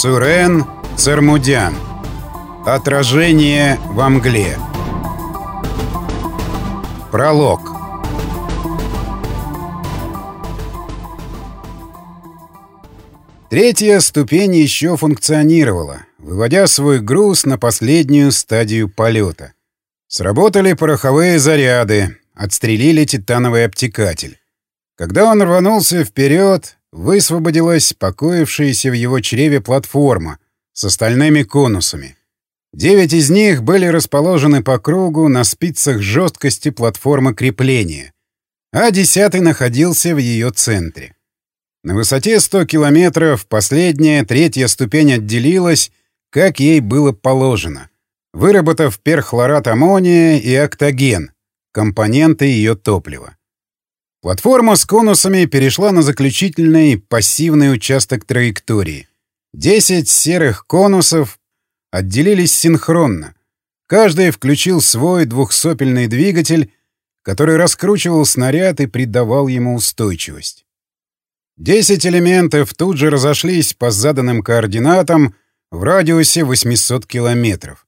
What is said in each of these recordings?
Сурен Цермудян. Отражение во мгле. Пролог. Третья ступень еще функционировала, выводя свой груз на последнюю стадию полета. Сработали пороховые заряды, отстрелили титановый обтекатель. Когда он рванулся вперед, высвободилась покоившаяся в его чреве платформа с остальными конусами. Девять из них были расположены по кругу на спицах жесткости платформы крепления, а десятый находился в ее центре. На высоте 100 километров последняя, третья ступень отделилась, как ей было положено, выработав перхлорат аммония и октоген, компоненты ее топлива. Платформа с конусами перешла на заключительный пассивный участок траектории. Десять серых конусов отделились синхронно. Каждый включил свой двухсопельный двигатель, который раскручивал снаряд и придавал ему устойчивость. Десять элементов тут же разошлись по заданным координатам в радиусе 800 километров.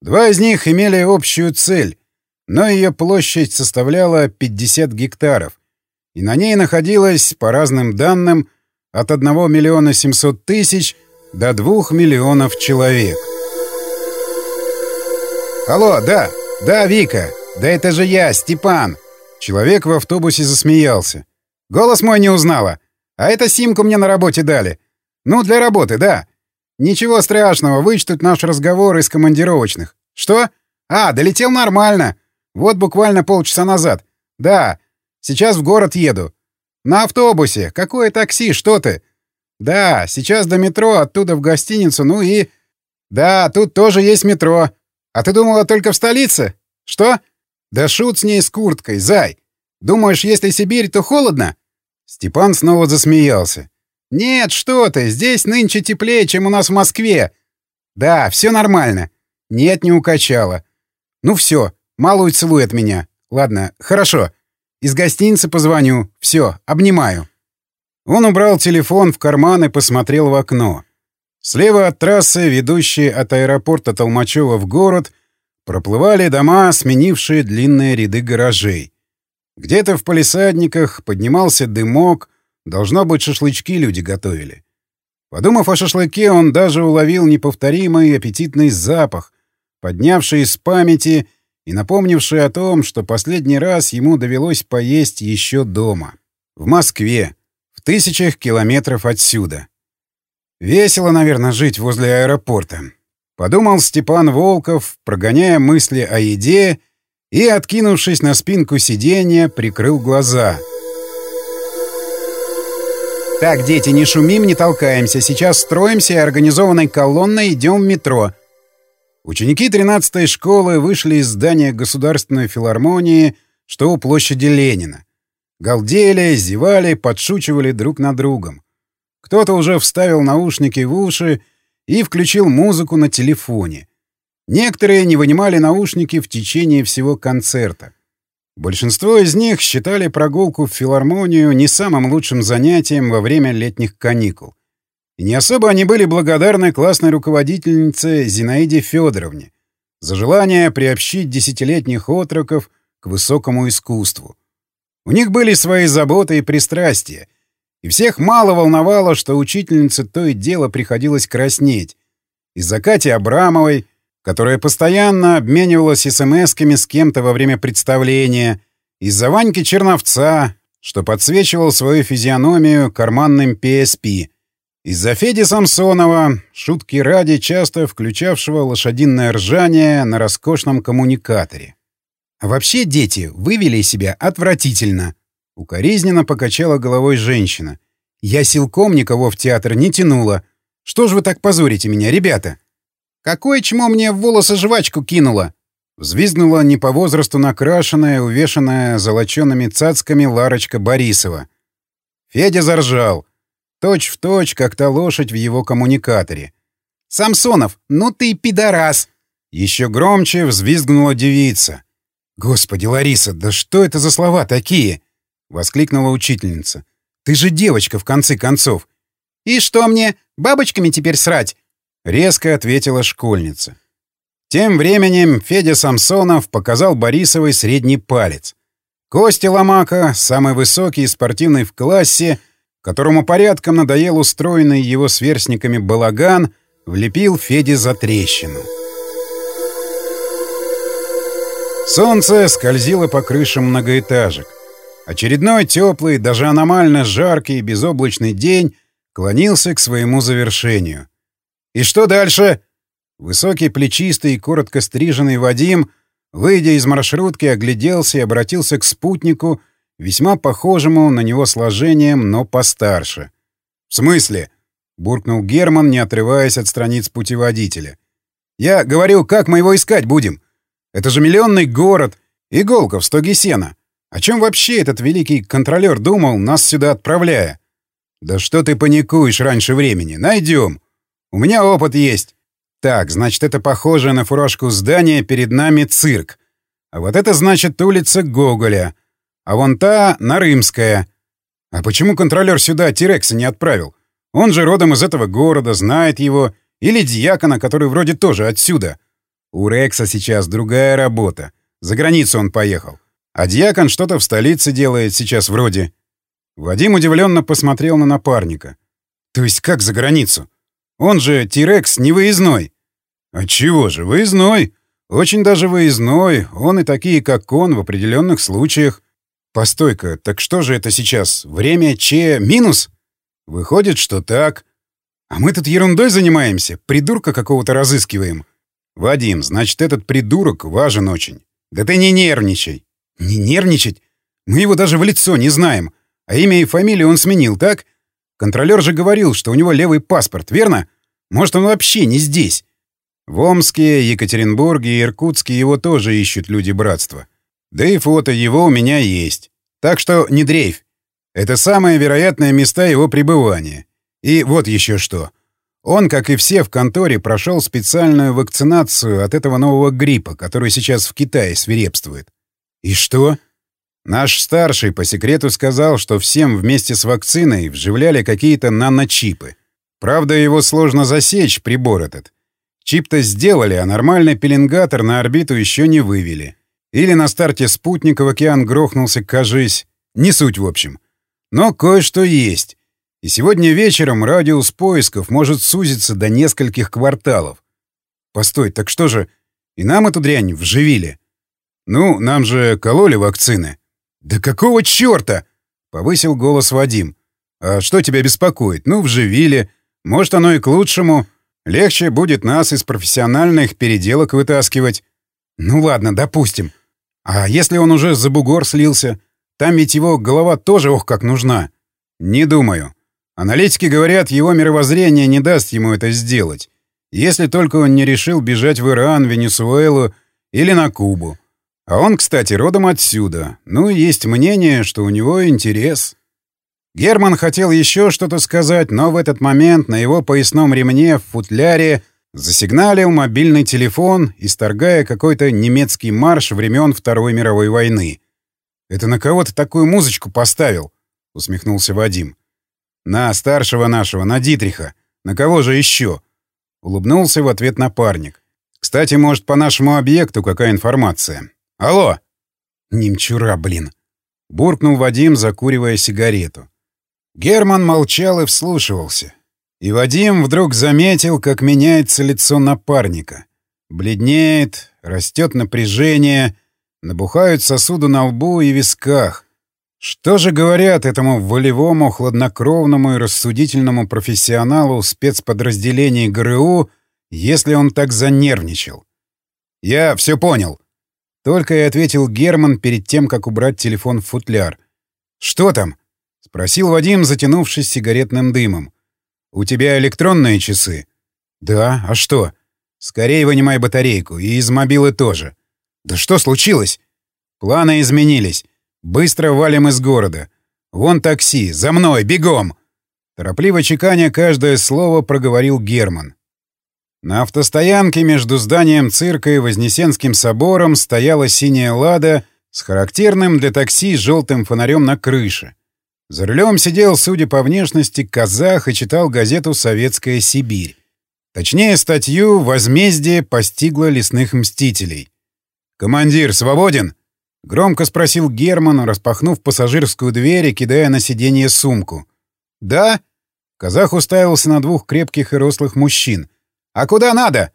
Два из них имели общую цель, но ее площадь составляла 50 гектаров, и на ней находилось, по разным данным, от 1 миллиона 700 тысяч до 2 миллионов человек. «Алло, да, да, Вика, да это же я, Степан!» Человек в автобусе засмеялся. «Голос мой не узнала!» А это симку мне на работе дали. Ну, для работы, да. Ничего страшного, вычтут наш разговор из командировочных. Что? А, долетел нормально. Вот буквально полчаса назад. Да, сейчас в город еду. На автобусе. Какое такси, что ты? Да, сейчас до метро, оттуда в гостиницу, ну и... Да, тут тоже есть метро. А ты думала только в столице? Что? Да шут с ней с курткой, зай. Думаешь, если Сибирь, то холодно? Степан снова засмеялся. «Нет, что ты, здесь нынче теплее, чем у нас в Москве». «Да, все нормально». «Нет, не укачало». «Ну все, малую целуй от меня». «Ладно, хорошо. Из гостиницы позвоню. Все, обнимаю». Он убрал телефон в карман и посмотрел в окно. Слева от трассы, ведущей от аэропорта Толмачева в город, проплывали дома, сменившие длинные ряды гаражей. Где-то в палисадниках поднимался дымок, должно быть, шашлычки люди готовили. Подумав о шашлыке, он даже уловил неповторимый аппетитный запах, поднявший из памяти и напомнивший о том, что последний раз ему довелось поесть еще дома. В Москве, в тысячах километров отсюда. Весело, наверное, жить возле аэропорта. Подумал Степан Волков, прогоняя мысли о еде и, откинувшись на спинку сиденья, прикрыл глаза. «Так, дети, не шумим, не толкаемся. Сейчас строимся и организованной колонной идем в метро». Ученики 13-й школы вышли из здания Государственной филармонии, что у площади Ленина. Галдели, зевали, подшучивали друг над другом. Кто-то уже вставил наушники в уши и включил музыку на телефоне — Некоторые не вынимали наушники в течение всего концерта. Большинство из них считали прогулку в филармонию не самым лучшим занятием во время летних каникул. Не особо они были благодарны классной руководительнице Зинаиде Федоровне за желание приобщить десятилетних отроков к высокому искусству. У них были свои заботы и пристрастия, и всех мало волновало, что учительнице то и дело приходилось краснеть. Из-за Кати Абрамовой — которая постоянно обменивалась смс-ками с кем-то во время представления, из-за Ваньки Черновца, что подсвечивал свою физиономию карманным PSP, из-за Феди Самсонова, шутки ради часто включавшего лошадиное ржание на роскошном коммуникаторе. Вообще дети вывели себя отвратительно. Укоризненно покачала головой женщина. Я силком никого в театр не тянула. Что ж вы так позорите меня, ребята? Какое чмо мне в волосы жвачку кинуло?» Взвизгнула не по возрасту накрашенная, увешанная золочеными цацками Ларочка Борисова. Федя заржал. Точь в точь, как та лошадь в его коммуникаторе. «Самсонов, ну ты пидорас!» Еще громче взвизгнула девица. «Господи, Лариса, да что это за слова такие?» — воскликнула учительница. «Ты же девочка, в конце концов. «И что мне, бабочками теперь срать?» — резко ответила школьница. Тем временем Федя Самсонов показал Борисовой средний палец. Костя Ломака, самый высокий и спортивный в классе, которому порядком надоел устроенный его сверстниками балаган, влепил Феде за трещину. Солнце скользило по крышам многоэтажек. Очередной теплый, даже аномально жаркий и безоблачный день клонился к своему завершению. «И что дальше?» Высокий, плечистый и коротко стриженный Вадим, выйдя из маршрутки, огляделся и обратился к спутнику, весьма похожему на него сложением, но постарше. «В смысле?» — буркнул Герман, не отрываясь от страниц путеводителя. «Я говорю, как мы его искать будем? Это же миллионный город, иголка в стоге сена. О чем вообще этот великий контролер думал, нас сюда отправляя? Да что ты паникуешь раньше времени? Найдем. У меня опыт есть. Так, значит, это похоже на фуражку здания, перед нами цирк. А вот это значит улица Гоголя. А вон та — Нарымская. А почему контролер сюда Тирекса не отправил? Он же родом из этого города, знает его. Или дьякона, который вроде тоже отсюда. У Рекса сейчас другая работа. За границу он поехал. А дьякон что-то в столице делает сейчас вроде. Вадим удивленно посмотрел на напарника. То есть как за границу? Он же Тирекс не выездной. Отчего же, выездной. Очень даже выездной. Он и такие, как он, в определенных случаях. Постой-ка, так что же это сейчас? Время Че минус? Выходит, что так. А мы тут ерундой занимаемся, придурка какого-то разыскиваем. Вадим, значит, этот придурок важен очень. Да ты не нервничай. Не нервничать? Мы его даже в лицо не знаем. А имя и фамилию он сменил, так? Контролер же говорил, что у него левый паспорт, верно? Может, он вообще не здесь? В Омске, Екатеринбурге и Иркутске его тоже ищут люди братства. Да и фото его у меня есть. Так что не дрейфь. Это самые вероятные места его пребывания. И вот еще что. Он, как и все в конторе, прошел специальную вакцинацию от этого нового гриппа, который сейчас в Китае свирепствует. «И что?» Наш старший по секрету сказал, что всем вместе с вакциной вживляли какие-то наночипы. Правда, его сложно засечь, прибор этот. Чип-то сделали, а нормальный пеленгатор на орбиту еще не вывели. Или на старте спутника в океан грохнулся, кажись. Не суть, в общем. Но кое-что есть. И сегодня вечером радиус поисков может сузиться до нескольких кварталов. Постой, так что же, и нам эту дрянь вживили? «Ну, нам же кололи вакцины». «Да какого черта?» — повысил голос Вадим. «А что тебя беспокоит? Ну, вживили. Может, оно и к лучшему. Легче будет нас из профессиональных переделок вытаскивать». «Ну ладно, допустим. А если он уже за бугор слился? Там ведь его голова тоже ох как нужна». «Не думаю. Аналитики говорят, его мировоззрение не даст ему это сделать. Если только он не решил бежать в Иран, Венесуэлу или на Кубу. А он, кстати, родом отсюда. Ну, есть мнение, что у него интерес. Герман хотел еще что-то сказать, но в этот момент на его поясном ремне в футляре засигналил мобильный телефон, исторгая какой-то немецкий марш времен Второй мировой войны. «Это на кого то такую музычку поставил?» — усмехнулся Вадим. «На старшего нашего, на Дитриха. На кого же еще?» — улыбнулся в ответ напарник. «Кстати, может, по нашему объекту какая информация?» Алло!» «Немчура, блин!» — буркнул Вадим, закуривая сигарету. Герман молчал и вслушивался. И Вадим вдруг заметил, как меняется лицо напарника. Бледнеет, растет напряжение, набухают сосуды на лбу и висках. Что же говорят этому волевому, хладнокровному и рассудительному профессионалу спецподразделений ГРУ, если он так занервничал? «Я все понял», только и ответил Герман перед тем, как убрать телефон в футляр. «Что там?» — спросил Вадим, затянувшись сигаретным дымом. «У тебя электронные часы?» «Да, а что?» «Скорее вынимай батарейку, и из мобилы тоже». «Да что случилось?» «Планы изменились. Быстро валим из города. Вон такси, за мной, бегом!» Торопливо чеканя каждое слово проговорил Герман. На автостоянке между зданием цирка и Вознесенским собором стояла синяя «Лада» с характерным для такси желтым фонарем на крыше. За рулем сидел, судя по внешности, казах и читал газету «Советская Сибирь». Точнее, статью «Возмездие постигло лесных мстителей». «Командир, свободен?» — громко спросил Герман, распахнув пассажирскую дверь и кидая на сиденье сумку. «Да?» — казах уставился на двух крепких и рослых мужчин. «А куда надо?»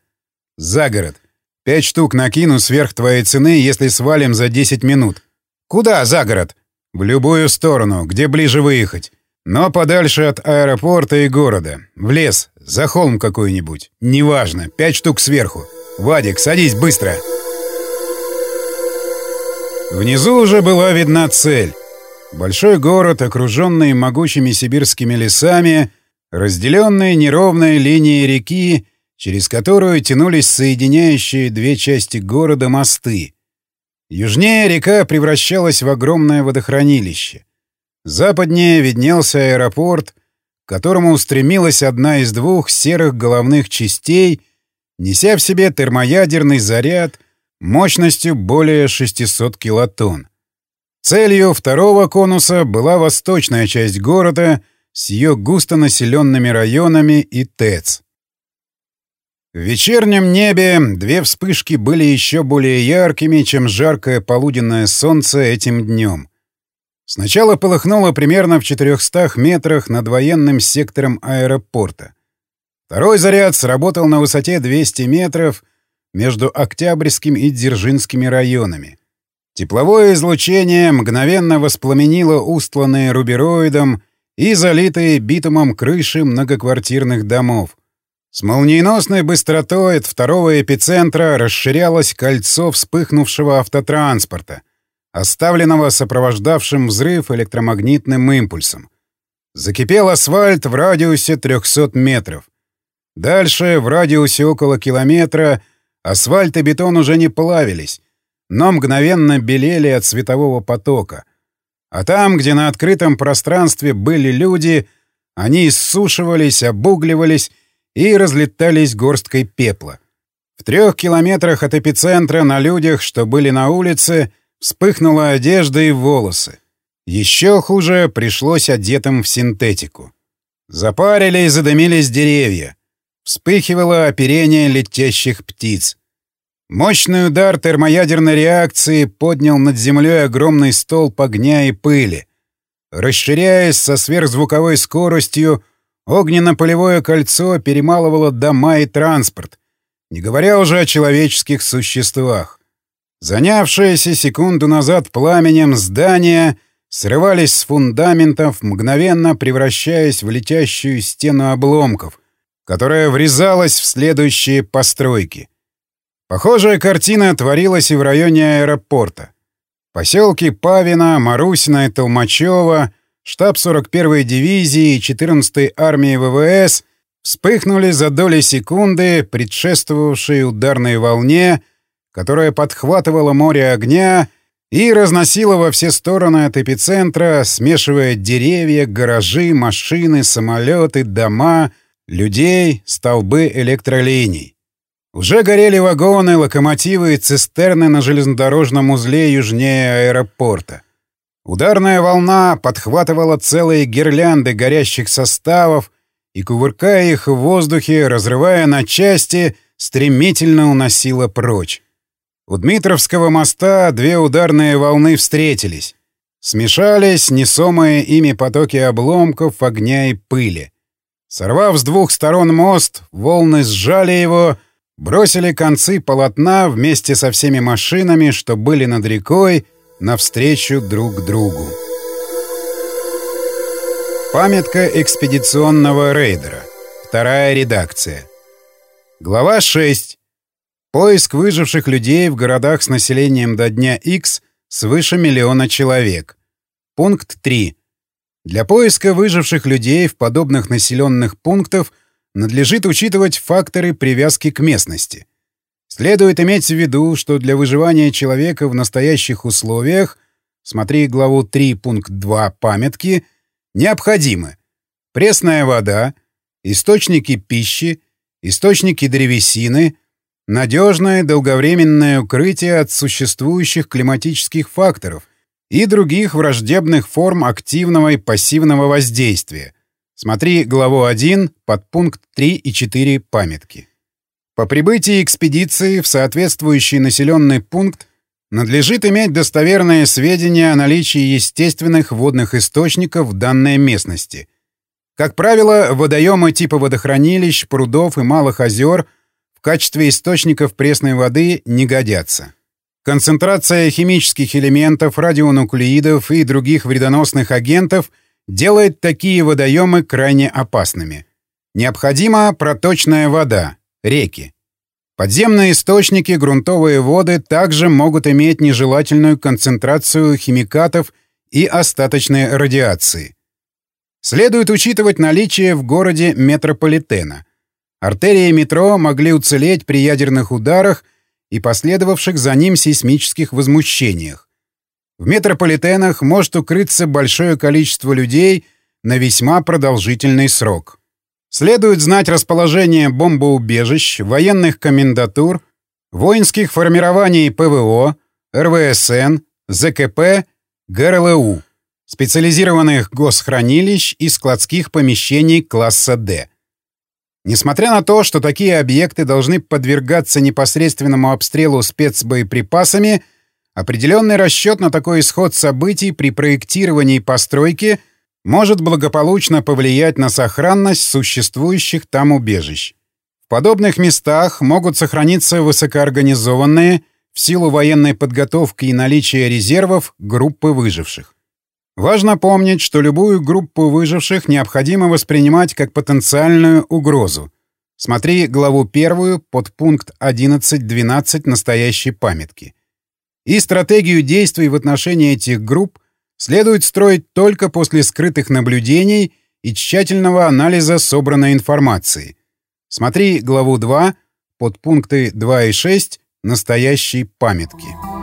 «За город. Пять штук накину сверх твоей цены, если свалим за 10 минут». «Куда за город?» «В любую сторону, где ближе выехать. Но подальше от аэропорта и города. В лес, за холм какой-нибудь. Неважно, пять штук сверху. Вадик, садись быстро!» Внизу уже была видна цель. Большой город, окруженный могучими сибирскими лесами, разделенный неровной линией реки, через которую тянулись соединяющие две части города мосты. Южнее река превращалась в огромное водохранилище. Западнее виднелся аэропорт, к которому устремилась одна из двух серых головных частей, неся в себе термоядерный заряд — мощностью более 600 килотонн. Целью второго конуса была восточная часть города с ее густонаселенными районами и ТЭЦ. В вечернем небе две вспышки были еще более яркими, чем жаркое полуденное солнце этим днем. Сначала полыхнуло примерно в 400 метрах над военным сектором аэропорта. Второй заряд сработал на высоте 200 метров между Октябрьским и Дзержинскими районами. Тепловое излучение мгновенно воспламенило устланные рубероидом и залитые битумом крыши многоквартирных домов. С молниеносной быстротой от второго эпицентра расширялось кольцо вспыхнувшего автотранспорта, оставленного сопровождавшим взрыв электромагнитным импульсом. Закипел асфальт в радиусе 300 метров. Дальше, в радиусе около километра, Асфальт и бетон уже не плавились, но мгновенно белели от светового потока. А там, где на открытом пространстве были люди, они иссушивались, обугливались и разлетались горсткой пепла. В трех километрах от эпицентра на людях, что были на улице, вспыхнула одежда и волосы. Еще хуже пришлось одетым в синтетику. Запарили и задымились деревья. Вспыхивало оперение летящих птиц. Мощный удар термоядерной реакции поднял над землей огромный столб огня и пыли. Расширяясь со сверхзвуковой скоростью, огненно-полевое кольцо перемалывало дома и транспорт, не говоря уже о человеческих существах. Занявшиеся секунду назад пламенем здания срывались с фундаментов, мгновенно превращаясь в летящую стену обломков, которая врезалась в следующие постройки. Похожая картина творилась и в районе аэропорта. Поселки Павина, Марусина и Толмачева, штаб 41-й дивизии и 14-й армии ВВС вспыхнули за доли секунды, предшествовавшей ударной волне, которая подхватывала море огня и разносила во все стороны от эпицентра, смешивая деревья, гаражи, машины, самолеты, дома — людей, столбы электролиний. Уже горели вагоны, локомотивы и цистерны на железнодорожном узле южнее аэропорта. Ударная волна подхватывала целые гирлянды горящих составов и, кувыркая их в воздухе, разрывая на части, стремительно уносила прочь. У Дмитровского моста две ударные волны встретились. Смешались несомые ими потоки обломков, огня и пыли. Сорвав с двух сторон мост, волны сжали его, бросили концы полотна вместе со всеми машинами, что были над рекой, навстречу друг другу. Памятка экспедиционного рейдера. Вторая редакция. Глава 6. Поиск выживших людей в городах с населением до дня X свыше миллиона человек. Пункт 3. Для поиска выживших людей в подобных населенных пунктах надлежит учитывать факторы привязки к местности. Следует иметь в виду, что для выживания человека в настоящих условиях, смотри главу 3 пункт 2 памятки, необходимы пресная вода, источники пищи, источники древесины, надежное долговременное укрытие от существующих климатических факторов и других враждебных форм активного и пассивного воздействия. Смотри главу 1, подпункт 3 и 4 памятки. По прибытии экспедиции в соответствующий населенный пункт надлежит иметь достоверные сведения о наличии естественных водных источников в данной местности. Как правило, водоемы типа водохранилищ, прудов и малых озер в качестве источников пресной воды не годятся. Концентрация химических элементов, радионуклеидов и других вредоносных агентов делает такие водоемы крайне опасными. Необходима проточная вода, реки. Подземные источники, грунтовые воды также могут иметь нежелательную концентрацию химикатов и остаточной радиации. Следует учитывать наличие в городе метрополитена. Артерии метро могли уцелеть при ядерных ударах и последовавших за ним сейсмических возмущениях. В метрополитенах может укрыться большое количество людей на весьма продолжительный срок. Следует знать расположение бомбоубежищ, военных комендатур, воинских формирований ПВО, РВСН, ЗКП, ГРЛУ, специализированных госхранилищ и складских помещений класса «Д». Несмотря на то, что такие объекты должны подвергаться непосредственному обстрелу спецбоеприпасами, определенный расчет на такой исход событий при проектировании постройки – может благополучно повлиять на сохранность существующих там убежищ. В подобных местах могут сохраниться высокоорганизованные, в силу военной подготовки и наличия резервов, группы выживших. Важно помнить, что любую группу выживших необходимо воспринимать как потенциальную угрозу. Смотри главу первую под пункт 11.12 настоящей памятки. И стратегию действий в отношении этих групп следует строить только после скрытых наблюдений и тщательного анализа собранной информации. Смотри главу 2, подпункты 2 и 6 настоящей памятки.